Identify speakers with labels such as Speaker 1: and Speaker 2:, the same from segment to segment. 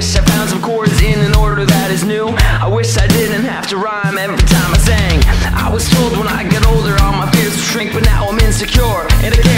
Speaker 1: wish I found some chords in an order that is new. I wish I didn't have to rhyme every time I sang. I was told when I get older all my fears would shrink, but now I'm insecure. And I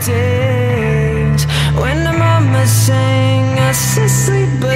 Speaker 1: days when the mama sang us to sleep.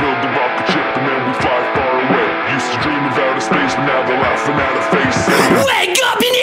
Speaker 1: build the
Speaker 2: rocket ship and then we fly far away. Used to dream of outer space, but now they're laughing at our face.
Speaker 1: Wake up!